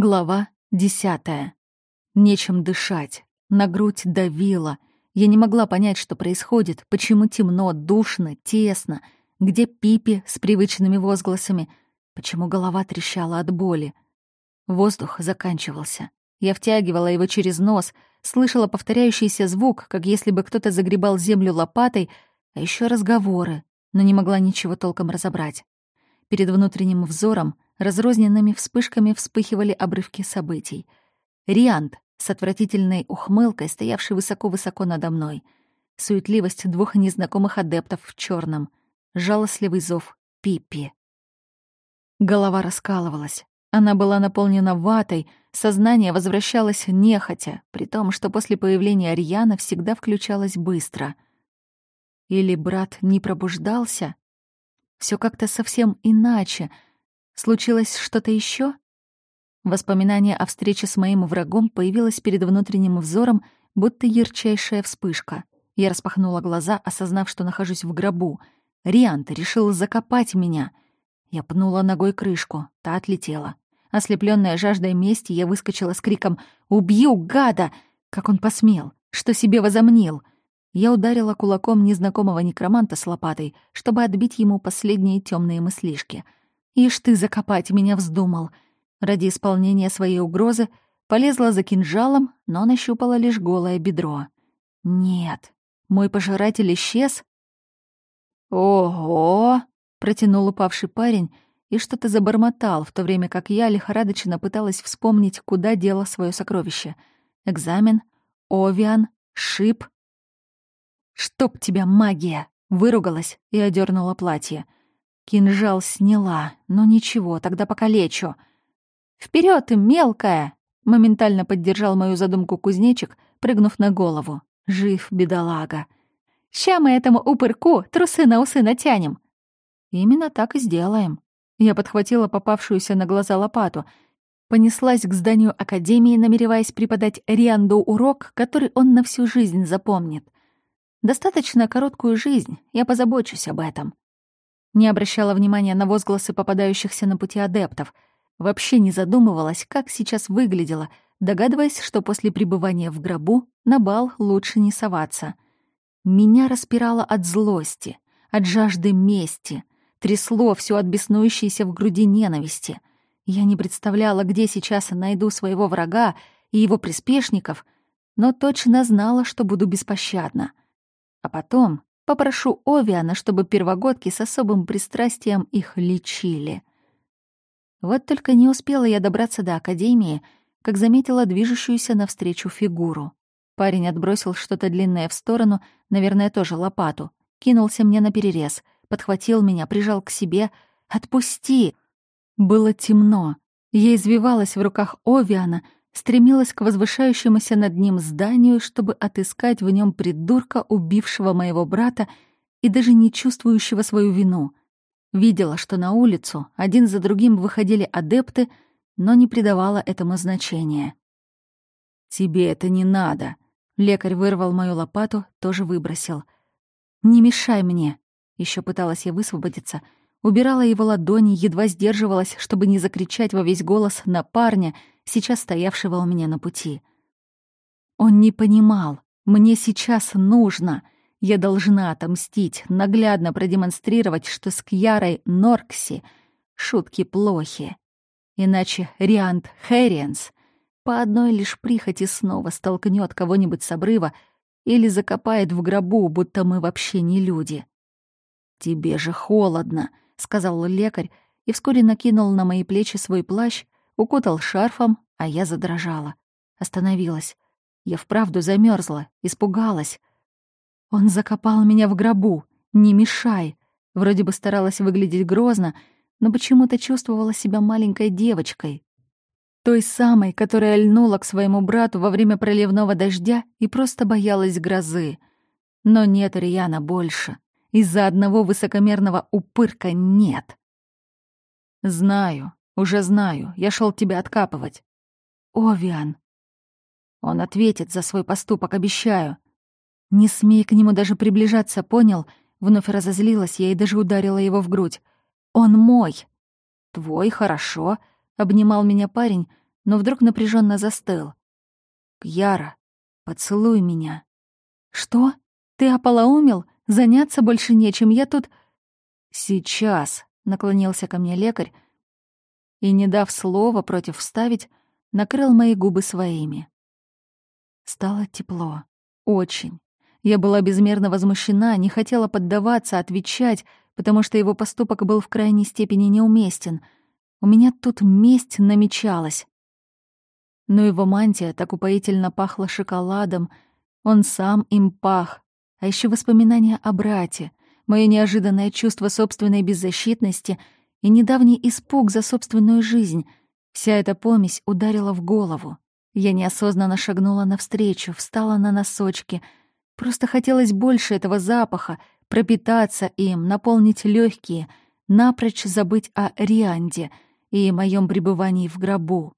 Глава десятая. Нечем дышать. На грудь давило. Я не могла понять, что происходит, почему темно, душно, тесно, где Пипи с привычными возгласами, почему голова трещала от боли. Воздух заканчивался. Я втягивала его через нос, слышала повторяющийся звук, как если бы кто-то загребал землю лопатой, а еще разговоры, но не могла ничего толком разобрать. Перед внутренним взором разрозненными вспышками вспыхивали обрывки событий. Риант с отвратительной ухмылкой, стоявший высоко-высоко надо мной. Суетливость двух незнакомых адептов в черном, Жалостливый зов Пиппи. Голова раскалывалась. Она была наполнена ватой, сознание возвращалось нехотя, при том, что после появления Ариана всегда включалось быстро. Или брат не пробуждался? Все как-то совсем иначе. Случилось что-то еще? Воспоминание о встрече с моим врагом появилось перед внутренним взором, будто ярчайшая вспышка. Я распахнула глаза, осознав, что нахожусь в гробу. Риант решил закопать меня. Я пнула ногой крышку, та отлетела. Ослепленная жаждой мести, я выскочила с криком «Убью, гада!» Как он посмел? Что себе возомнил? — я ударила кулаком незнакомого некроманта с лопатой, чтобы отбить ему последние темные мыслишки. «Ишь ты, закопать меня вздумал!» Ради исполнения своей угрозы полезла за кинжалом, но нащупала лишь голое бедро. «Нет, мой пожиратель исчез?» «Ого!» — протянул упавший парень и что-то забормотал, в то время как я лихорадочно пыталась вспомнить, куда дело свое сокровище. Экзамен, овиан, шип, «Чтоб тебя, магия!» — выругалась и одернула платье. Кинжал сняла, но ничего, тогда покалечу. Вперед ты, мелкая!» — моментально поддержал мою задумку кузнечик, прыгнув на голову. Жив, бедолага. «Ща мы этому упырку трусы на усы натянем!» «Именно так и сделаем». Я подхватила попавшуюся на глаза лопату, понеслась к зданию Академии, намереваясь преподать Рианду урок, который он на всю жизнь запомнит — Достаточно короткую жизнь, я позабочусь об этом. Не обращала внимания на возгласы попадающихся на пути адептов. Вообще не задумывалась, как сейчас выглядела, догадываясь, что после пребывания в гробу на бал лучше не соваться. Меня распирало от злости, от жажды мести, трясло все от беснующейся в груди ненависти. Я не представляла, где сейчас найду своего врага и его приспешников, но точно знала, что буду беспощадна — а потом попрошу Овиана, чтобы первогодки с особым пристрастием их лечили. Вот только не успела я добраться до Академии, как заметила движущуюся навстречу фигуру. Парень отбросил что-то длинное в сторону, наверное, тоже лопату, кинулся мне на перерез, подхватил меня, прижал к себе. «Отпусти!» Было темно. Я извивалась в руках Овиана — стремилась к возвышающемуся над ним зданию, чтобы отыскать в нем придурка, убившего моего брата и даже не чувствующего свою вину. Видела, что на улицу один за другим выходили адепты, но не придавала этому значения. «Тебе это не надо», — лекарь вырвал мою лопату, тоже выбросил. «Не мешай мне», — еще пыталась я высвободиться, убирала его ладони, едва сдерживалась, чтобы не закричать во весь голос на парня — сейчас стоявшего у меня на пути. Он не понимал, мне сейчас нужно. Я должна отомстить, наглядно продемонстрировать, что с Кьярой Норкси шутки плохи. Иначе Риант Хэриенс по одной лишь прихоти снова столкнет кого-нибудь с обрыва или закопает в гробу, будто мы вообще не люди. «Тебе же холодно», — сказал лекарь, и вскоре накинул на мои плечи свой плащ, укутал шарфом, а я задрожала. Остановилась. Я вправду замерзла, испугалась. Он закопал меня в гробу. Не мешай. Вроде бы старалась выглядеть грозно, но почему-то чувствовала себя маленькой девочкой. Той самой, которая льнула к своему брату во время проливного дождя и просто боялась грозы. Но нет Риана больше. Из-за одного высокомерного упырка нет. Знаю, уже знаю, я шел тебя откапывать. Овиан. Он ответит за свой поступок, обещаю. Не смей к нему даже приближаться, понял? Вновь разозлилась я и даже ударила его в грудь. Он мой. Твой, хорошо. Обнимал меня парень, но вдруг напряженно застыл. «Кьяра, поцелуй меня». «Что? Ты ополоумел? Заняться больше нечем, я тут...» «Сейчас», — наклонился ко мне лекарь, и, не дав слова против вставить, накрыл мои губы своими. Стало тепло. Очень. Я была безмерно возмущена, не хотела поддаваться, отвечать, потому что его поступок был в крайней степени неуместен. У меня тут месть намечалась. Но его мантия так упоительно пахла шоколадом, он сам им пах, а еще воспоминания о брате, мое неожиданное чувство собственной беззащитности и недавний испуг за собственную жизнь. Вся эта помесь ударила в голову. Я неосознанно шагнула навстречу, встала на носочки. Просто хотелось больше этого запаха, пропитаться им, наполнить легкие, напрочь забыть о Рианде и моем пребывании в гробу.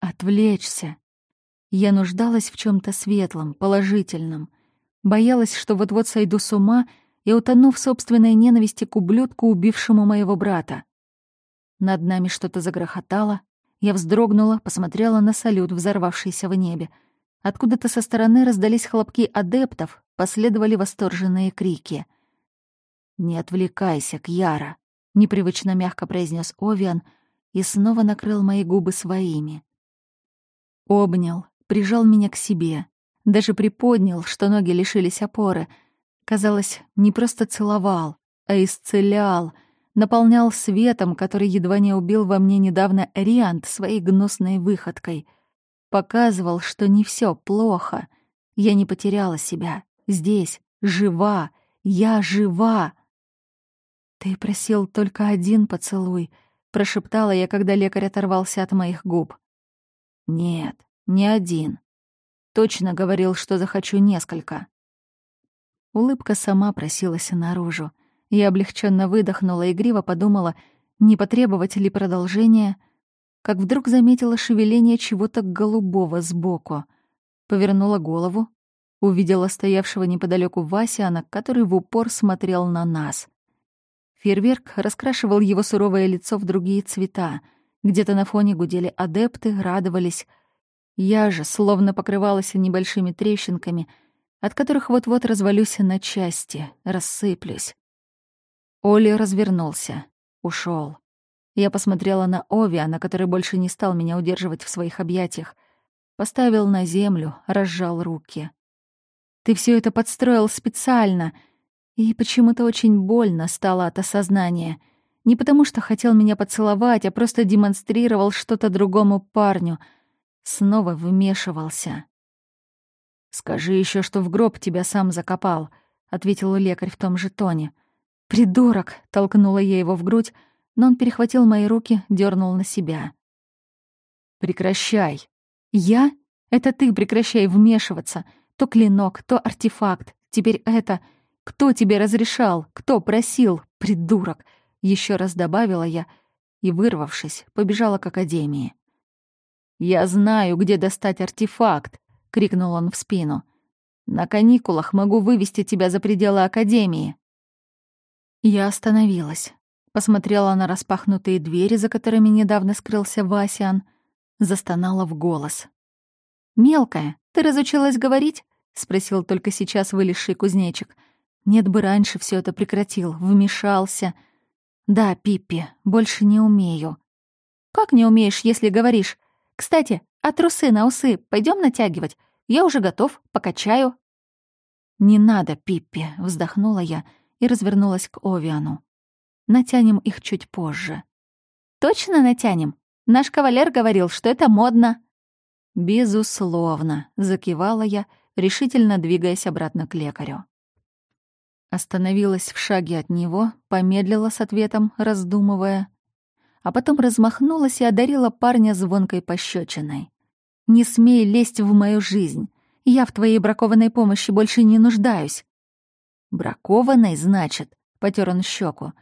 Отвлечься. Я нуждалась в чем то светлом, положительном. Боялась, что вот-вот сойду с ума и утону в собственной ненависти к ублюдку, убившему моего брата. Над нами что-то загрохотало. Я вздрогнула, посмотрела на салют, взорвавшийся в небе. Откуда-то со стороны раздались хлопки адептов, последовали восторженные крики. «Не отвлекайся, Кьяра», — непривычно мягко произнес Овиан и снова накрыл мои губы своими. Обнял, прижал меня к себе, даже приподнял, что ноги лишились опоры. Казалось, не просто целовал, а исцелял, наполнял светом, который едва не убил во мне недавно Риант своей гнусной выходкой. Показывал, что не все плохо. Я не потеряла себя. Здесь, жива. Я жива. «Ты просил только один поцелуй», — прошептала я, когда лекарь оторвался от моих губ. Нет, не один. Точно говорил, что захочу несколько. Улыбка сама просилась наружу. Я облегченно выдохнула и гриво подумала, не потребовать ли продолжения, как вдруг заметила шевеление чего-то голубого сбоку. Повернула голову, увидела стоявшего неподалеку Васяна, который в упор смотрел на нас. Фейерверк раскрашивал его суровое лицо в другие цвета — где-то на фоне гудели адепты, радовались. Я же словно покрывалась небольшими трещинками, от которых вот-вот развалюсь на части, рассыплюсь. Оли развернулся, ушел. Я посмотрела на Овиана, который больше не стал меня удерживать в своих объятиях. Поставил на землю, разжал руки. «Ты все это подстроил специально!» И почему-то очень больно стало от осознания — не потому что хотел меня поцеловать, а просто демонстрировал что-то другому парню. Снова вмешивался. «Скажи еще, что в гроб тебя сам закопал», — ответил лекарь в том же тоне. «Придурок!» — толкнула я его в грудь, но он перехватил мои руки, дернул на себя. «Прекращай!» «Я? Это ты прекращай вмешиваться. То клинок, то артефакт. Теперь это. Кто тебе разрешал? Кто просил? Придурок!» еще раз добавила я и, вырвавшись, побежала к академии. «Я знаю, где достать артефакт!» — крикнул он в спину. «На каникулах могу вывести тебя за пределы академии!» Я остановилась, посмотрела на распахнутые двери, за которыми недавно скрылся Васян, застонала в голос. «Мелкая, ты разучилась говорить?» — спросил только сейчас вылезший кузнечик. «Нет бы раньше все это прекратил, вмешался». «Да, Пиппи, больше не умею». «Как не умеешь, если говоришь? Кстати, а трусы на усы пойдем натягивать? Я уже готов, покачаю». «Не надо, Пиппи», — вздохнула я и развернулась к Овиану. «Натянем их чуть позже». «Точно натянем? Наш кавалер говорил, что это модно». «Безусловно», — закивала я, решительно двигаясь обратно к лекарю. Остановилась в шаге от него, помедлила с ответом, раздумывая, а потом размахнулась и одарила парня звонкой пощечиной. «Не смей лезть в мою жизнь. Я в твоей бракованной помощи больше не нуждаюсь». «Бракованной, значит?» — потер он щеку.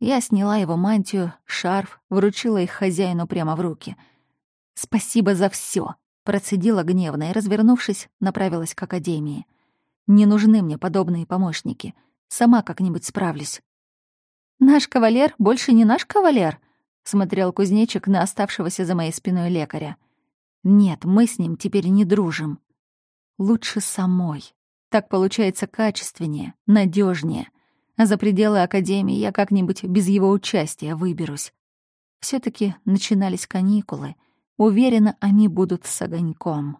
Я сняла его мантию, шарф, вручила их хозяину прямо в руки. «Спасибо за все, процедила гневно и, развернувшись, направилась к академии. Не нужны мне подобные помощники. Сама как-нибудь справлюсь. «Наш кавалер больше не наш кавалер?» Смотрел кузнечик на оставшегося за моей спиной лекаря. Нет, мы с ним теперь не дружим. Лучше самой. Так получается качественнее, надежнее. А за пределы Академии я как-нибудь без его участия выберусь. все таки начинались каникулы. Уверена, они будут с огоньком.